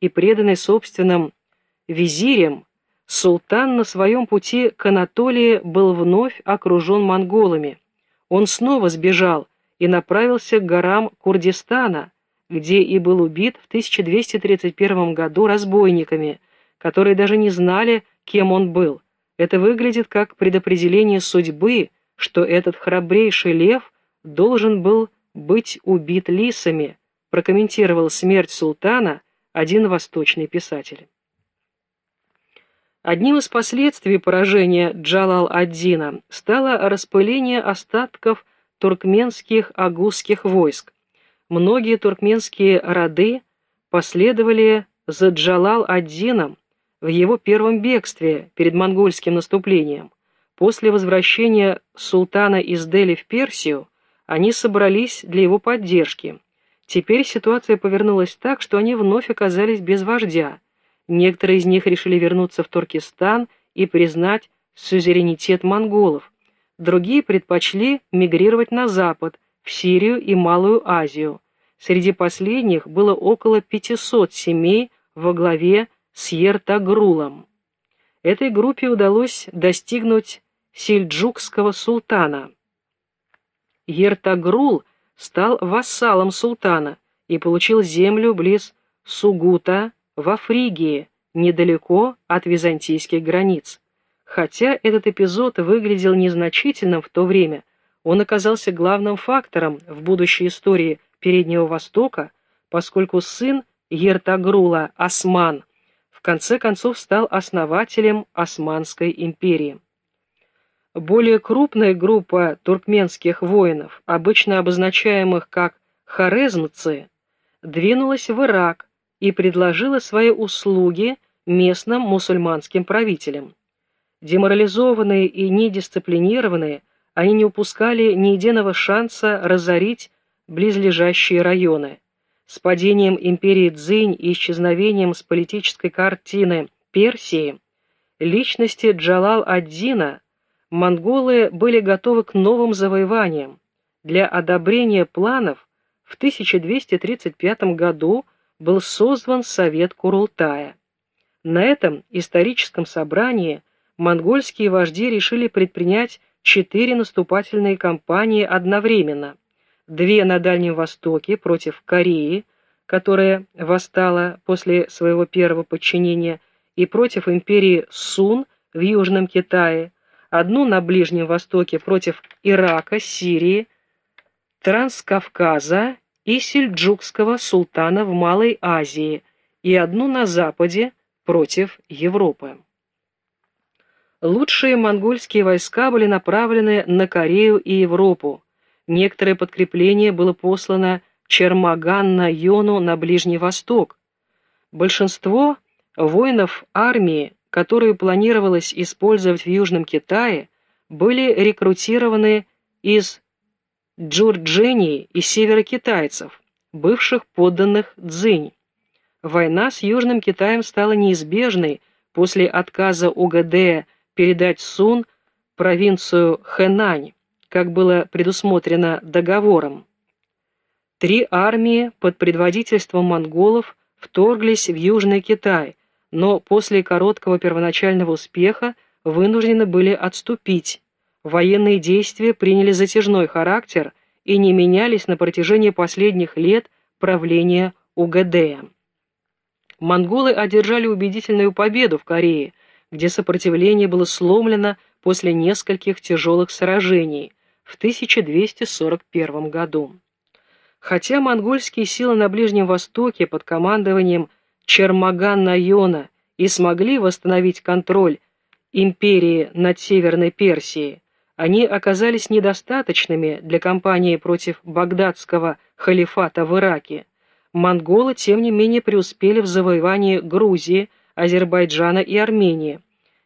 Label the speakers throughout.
Speaker 1: и преданный собственным визирем, султан на своем пути к Анатолии был вновь окружен монголами. Он снова сбежал и направился к горам Курдистана, где и был убит в 1231 году разбойниками, которые даже не знали, кем он был. Это выглядит как предопределение судьбы, что этот храбрейший лев должен был быть убит лисами, прокомментировал смерть султана один восточный писатель. Одним из последствий поражения Джалал-ад-Дина стало распыление остатков туркменских агузских войск. Многие туркменские роды последовали за Джалал-ад-Дином в его первом бегстве перед монгольским наступлением. После возвращения султана из Дели в Персию они собрались для его поддержки. Теперь ситуация повернулась так, что они вновь оказались без вождя. Некоторые из них решили вернуться в Туркестан и признать сюзеренитет монголов. Другие предпочли мигрировать на запад, в Сирию и Малую Азию. Среди последних было около 500 семей во главе с Ертагрулом. Этой группе удалось достигнуть сельджукского султана. Ертагрул стал вассалом султана и получил землю близ Сугута во Фригии, недалеко от византийских границ. Хотя этот эпизод выглядел незначительным в то время, он оказался главным фактором в будущей истории Переднего Востока, поскольку сын Ертагрула Осман в конце концов стал основателем Османской империи. Более крупная группа туркменских воинов, обычно обозначаемых как хорезмцы, двинулась в Ирак и предложила свои услуги местным мусульманским правителям. Деморализованные и недисциплинированные, они не упускали ни единого шанса разорить близлежащие районы. С падением империи Цзинь и исчезновением с политической картины Персии личности Джалал-ад-Дина монголы были готовы к новым завоеваниям. Для одобрения планов в 1235 году был создан Совет Курултая. На этом историческом собрании монгольские вожди решили предпринять четыре наступательные кампании одновременно – две на Дальнем Востоке против Кореи, которая восстала после своего первого подчинения, и против империи Сун в Южном Китае, одну на Ближнем Востоке против Ирака, Сирии, Транскавказа и Сельджукского султана в Малой Азии, и одну на Западе против Европы. Лучшие монгольские войска были направлены на Корею и Европу, Некоторое подкрепление было послано Чермаган-Йону на Ближний Восток. Большинство воинов армии, которую планировалось использовать в Южном Китае, были рекрутированы из Джурджении и северокитайцев, бывших подданных Цзинь. Война с Южным Китаем стала неизбежной после отказа УГД передать Сун провинцию Хэнань как было предусмотрено договором. Три армии под предводительством монголов вторглись в Южный Китай, но после короткого первоначального успеха вынуждены были отступить. Военные действия приняли затяжной характер и не менялись на протяжении последних лет правления УГД. Монголы одержали убедительную победу в Корее, где сопротивление было сломлено после нескольких тяжелых сражений, в 1241 году. Хотя монгольские силы на Ближнем Востоке под командованием Чермаган-Найона и смогли восстановить контроль империи над Северной Персией, они оказались недостаточными для кампании против багдадского халифата в Ираке. Монголы, тем не менее, преуспели в завоевании Грузии, Азербайджана и Армении.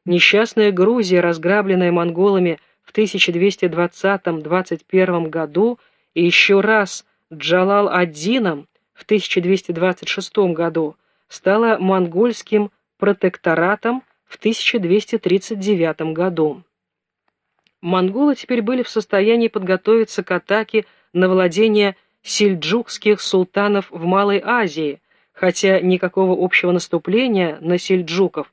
Speaker 1: Несчастная Грузия, разграбленная монголами в 1220-21 году и еще раз Джалал-ад-Дином в 1226 году стала монгольским протекторатом в 1239 году. Монголы теперь были в состоянии подготовиться к атаке на владение сельджукских султанов в Малой Азии, хотя никакого общего наступления на сельджуков